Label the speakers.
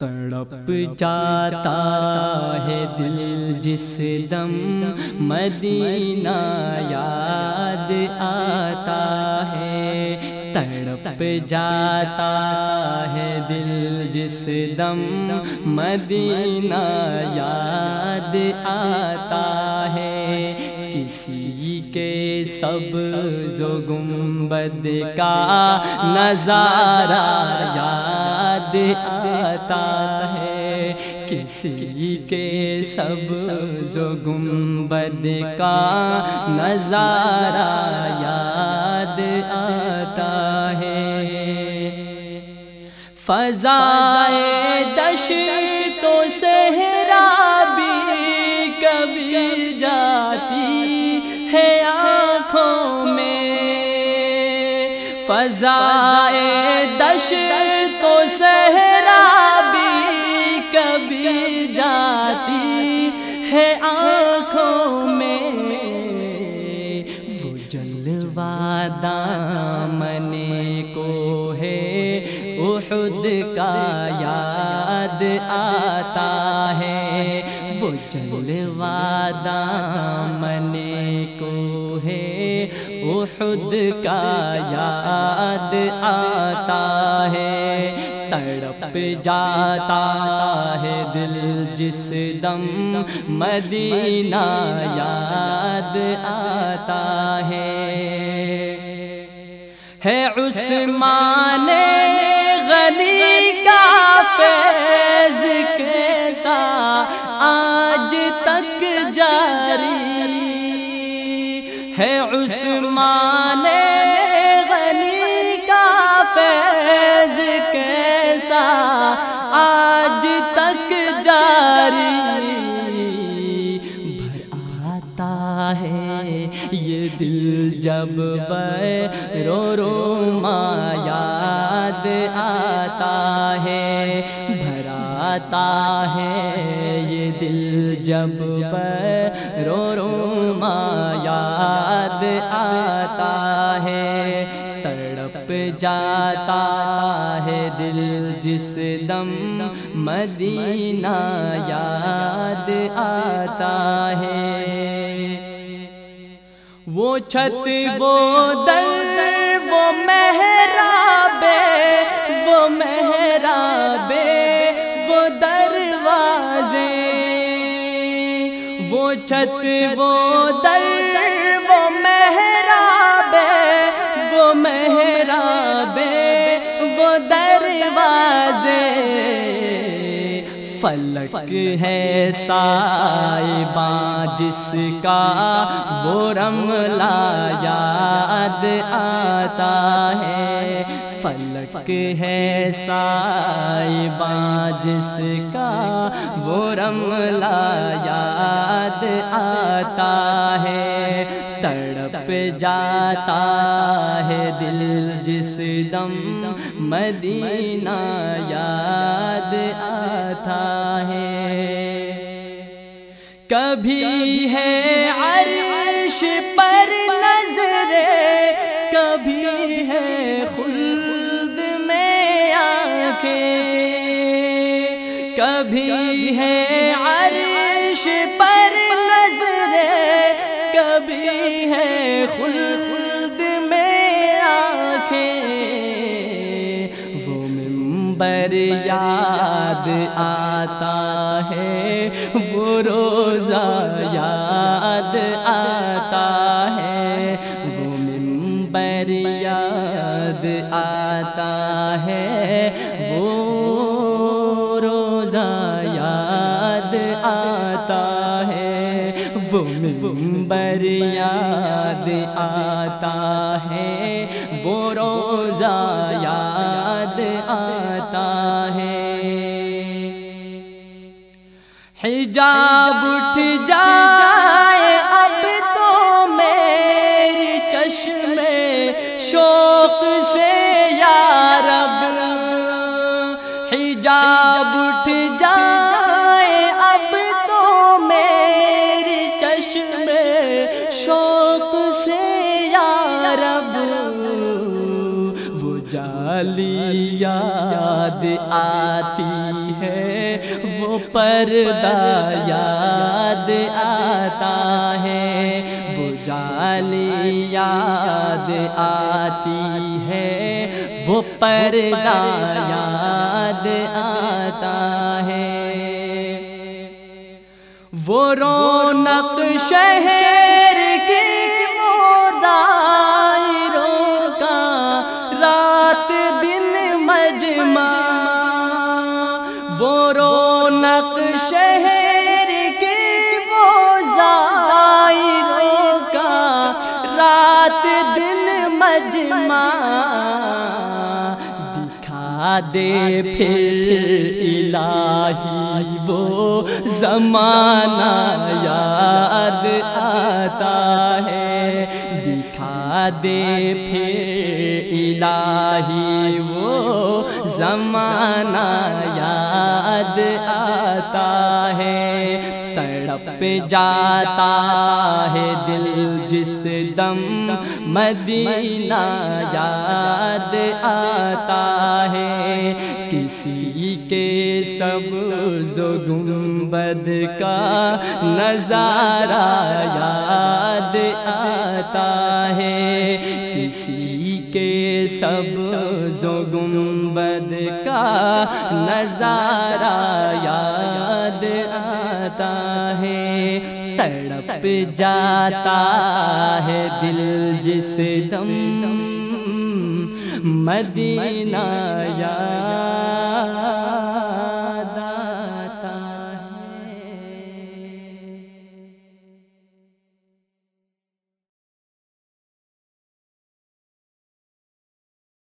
Speaker 1: تڑپ جاتا ہے دل جس دم مدینہ یاد آتا ہے۔ تڑپ جاتا ہے دل جس دم مدینہ یاد آتا ہے۔ کسی کے سب زو گنبد کا نظارہ یاد آتا ہے۔ کسی کے سب زو گنبد کا نظارہ یاد آتا ہے۔ فضائے دش ہے آنکھوں میں فضائے دش تو صحرا بھی کبھی جاتی ہے آنکھوں میں۔ وہ جلوہ دامن کو ہے احد کا یاد آتا ہے وہ جلوہ دامن کو ہے احد کا یاد آتا ہے تڑپ جاتا ہے دل جس دم مدینہ یاد آتا ہے۔ ہے عثمان جاری ہے عثمان غنی کا فیض کیسا آج تک جاری بھر آتا ہے یہ دل جب رو رو ما یاد آتا ہے بھر آتا ہے جب رو رو ما یاد آتا ہے تڑپ جاتا ہے دل جس دم مدینہ یاد آتا ہے۔ وہ چھت وہ در وہ محرابے وہ محرابے وہ چھت، وہ در، وہ محرابے وہ محرابے وہ دروازے فلک ہے سائباں، جس کا وہ رملا یاد آتا ہے۔ فلک ہے سائباں جس کا وہ رملا یاد آتا ہے۔ تڑپ جاتا ہے دل، جس دم مدینہ یاد آتا ہے۔ کبھی ہے کبھی ہے عرش پر نظرے کبھی ہے خلد میں آنکھیں۔ وہ ممبر یاد آتا ہے وہ روزہ یاد آتا ہے۔ وہ ممبر یاد آتا ہے۔ ممبر یاد آتا ہے وہ روزہ یاد آتا ہے۔ حجاب اٹھ جائے آتی ہے، وہ پردہ یاد آتا ہے، وہ جالی یاد آتی ہے، وہ پردہ یاد آتا ہے۔ وہ رونق شہر رونق شہر کی رو کا رات دن مجمع دکھا دے پھر الہی وہ زمانہ یاد آتا ہے۔ دکھا دے پھر الہی وہ زمانہ یاد آتا ہے، تڑپ جاتا ہے دل جس دم مدینہ یاد آتا ہے۔ کسی کے سب گنبد کا نظارہ یاد آتا ہے۔ کسی کے سب گنبد کا نظارہ جاتا ہے تڑپ جاتا ہے دل جس دم مدینہ یا